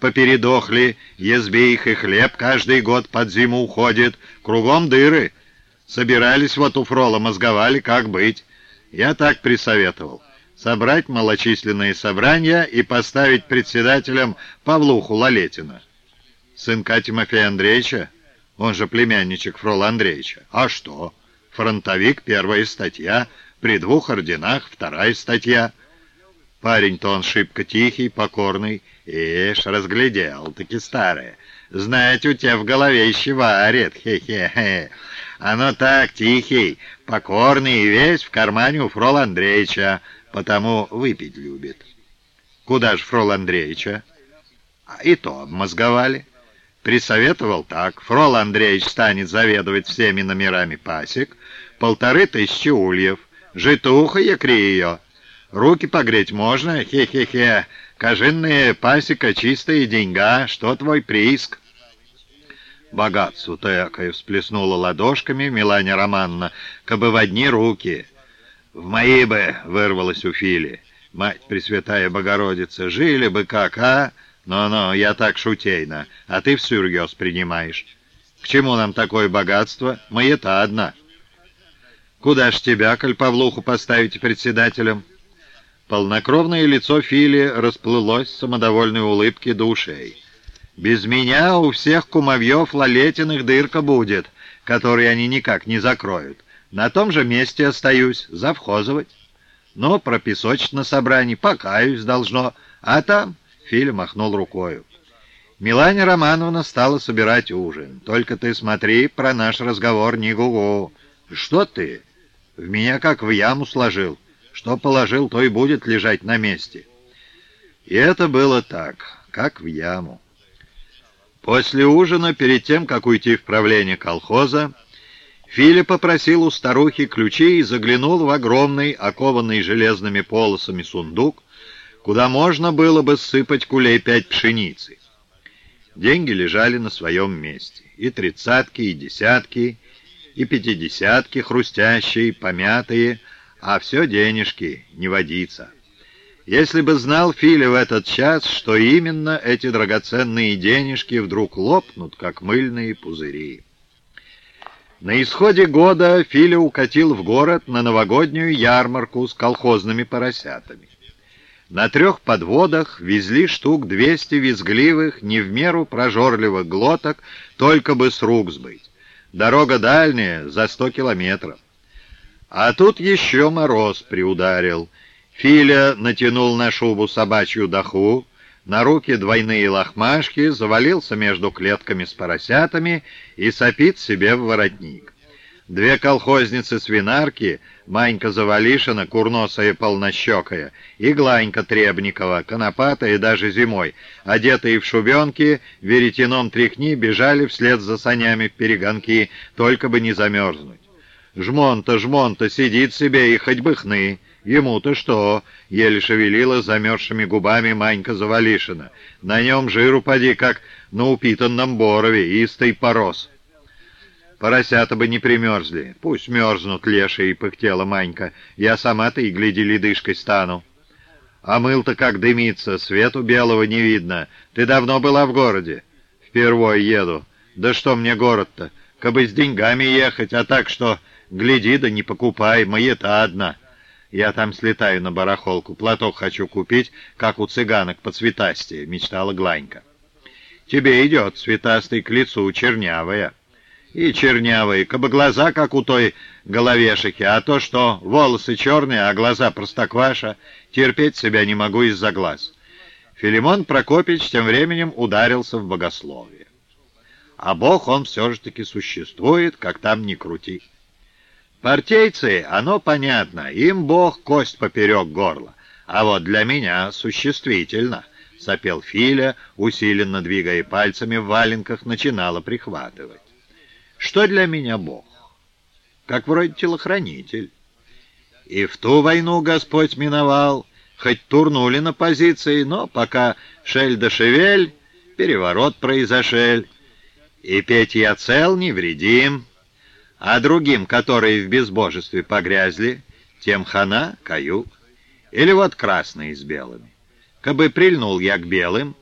попередохли, езби их и хлеб каждый год под зиму уходит, кругом дыры. Собирались вот у Фрола, мозговали, как быть. Я так присоветовал. Собрать малочисленные собрания и поставить председателем Павлуху Лалетина. Сынка Тимофея Андреевича, он же племянничек Фрола Андреевича. А что? Фронтовик, первая статья, при двух орденах, вторая статья. Парень-то он шибко тихий, покорный. Ишь, разглядел, таки старое. Знаете, у тебя в голове еще варит, хе-хе-хе. Оно так, тихий, покорный и весь в кармане у Фрола Андреевича, потому выпить любит. Куда ж Фрол Андреевича? А и то обмозговали. Присоветовал так. Фрол Андреевич станет заведовать всеми номерами пасек, полторы тысячи ульев, житуха якри ее. Руки погреть можно, хе-хе-хе, кожинная пасека, чистая деньга, что твой прииск? Богатство такое всплеснула ладошками Миланя Романна, кабы в одни руки. В мои бы вырвалась у Фили. Мать Пресвятая Богородица, жили бы как, а? «Ну-ну, я так шутейно, а ты всерьез принимаешь. К чему нам такое богатство? Маята одна». «Куда ж тебя, коль Павлуху, поставите председателем?» Полнокровное лицо Фили расплылось в самодовольной улыбке душей. «Без меня у всех кумовьев лалетиных дырка будет, которые они никак не закроют. На том же месте остаюсь, завхозовать. Но про песочное на собрании покаюсь должно, а там...» Филя махнул рукою. Миланя Романовна стала собирать ужин. «Только ты смотри, про наш разговор не гугу. Что ты? В меня как в яму сложил. Что положил, то и будет лежать на месте». И это было так, как в яму. После ужина, перед тем, как уйти в правление колхоза, Филя попросил у старухи ключи и заглянул в огромный, окованный железными полосами сундук, куда можно было бы сыпать кулей пять пшеницы. Деньги лежали на своем месте. И тридцатки, и десятки, и пятидесятки хрустящие, помятые, а все денежки, не водится. Если бы знал Филя в этот час, что именно эти драгоценные денежки вдруг лопнут, как мыльные пузыри. На исходе года Филя укатил в город на новогоднюю ярмарку с колхозными поросятами. На трех подводах везли штук двести визгливых, не в меру прожорливых глоток, только бы с рук сбыть. Дорога дальняя, за сто километров. А тут еще мороз приударил. Филя натянул на шубу собачью доху, на руки двойные лохмашки, завалился между клетками с поросятами и сопит себе в воротник. Две колхозницы-свинарки, Манька Завалишина, курносая полнощекая, и Гланька Требникова, конопатая даже зимой, одетые в шубенки, веретеном тряхни, бежали вслед за санями в перегонки, только бы не замерзнуть. Жмон-то, жмон-то сидит себе и хоть бы хны. Ему-то что? Еле шевелила замерзшими губами Манька Завалишина. На нем жиру поди, как на упитанном борове, истый порос. Поросята бы не примерзли. Пусть мерзнут, лешие, пыхтела Манька. Я сама-то и гляди ледышкой стану. А мыл-то как дымится, свету белого не видно. Ты давно была в городе? Впервой еду. Да что мне город-то? Кабы с деньгами ехать, а так что... Гляди, да не покупай, маята одна. Я там слетаю на барахолку, платок хочу купить, как у цыганок по цветасти, мечтала Гланька. Тебе идет цветастый к лицу, чернявая и чернявые, кабы глаза, как у той головешики, а то, что волосы черные, а глаза простокваша, терпеть себя не могу из-за глаз. Филимон Прокопич тем временем ударился в богословие. А Бог, он все же таки существует, как там ни крути. Партейцы, оно понятно, им Бог кость поперек горла, а вот для меня существительно —— сопел Филя, усиленно двигая пальцами в валенках, начинала прихватывать. Что для меня Бог? Как вроде телохранитель. И в ту войну Господь миновал, хоть турнули на позиции, но пока шель да шевель, переворот произошел. И петь я цел, невредим, а другим, которые в безбожестве погрязли, тем хана, каюк. Или вот красные с белыми. Кабы прильнул я к белым,